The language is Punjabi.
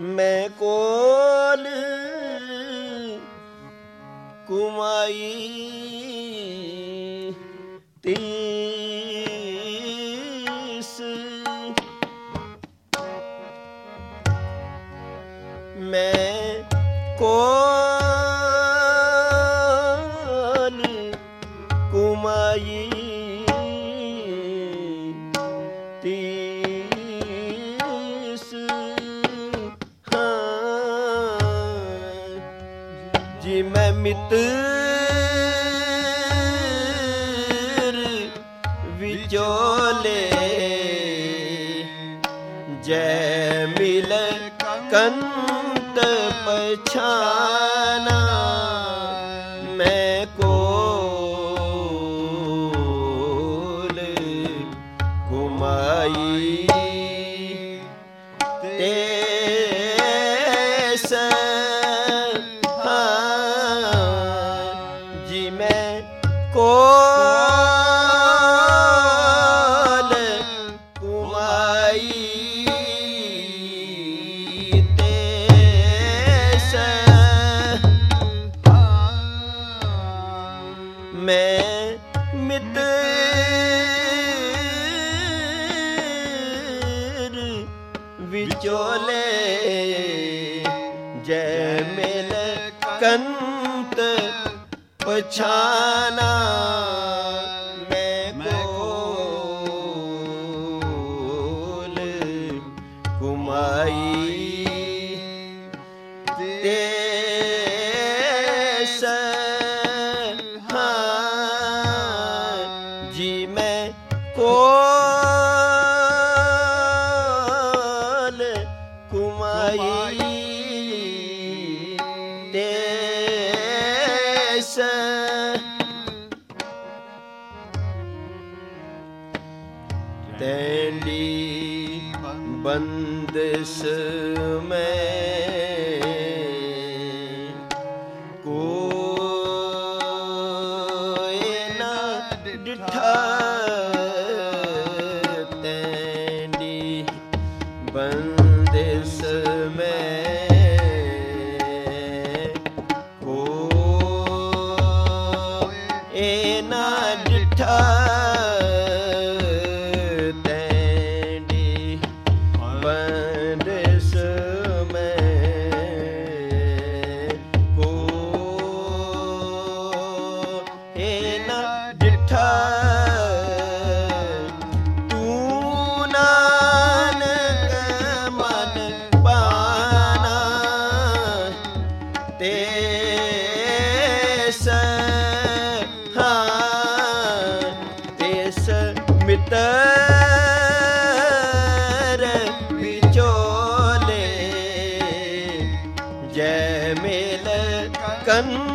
ਮੈਂ ਕੋਲ ਕੁਮਾਈ ਤੀਸ। ਮੈਂ ਕੋਲ ਮੈਂ ਮਿੱਤਰ ਵਿਚੋਲੇ ਜੈ ਮਿਲ ਕੰਤ ਪਛਾਨਾ ਮੈਂ ਕੋਲ ਕੁਮਾਈ ਤੇ ਮਿਲ ਕੰਤ ਪਛਾਨਾ ਮੈਂ ਕੋਲ ਕੁਮਾਈ ਤੇ ਹਾਂ ਜੀ ਮੈਂ ਕੋਲ ਤੈਂਡੀ ਬੰਦਸ ਮੈਂ ਕੋਇ ਨਾ ਡਿਠਾ ਤੈਂਡੀ ਬੰਦਸ ਮੈਂ ਕੋਇ ਨਾ ਡਿਠਾ ਕੰਤ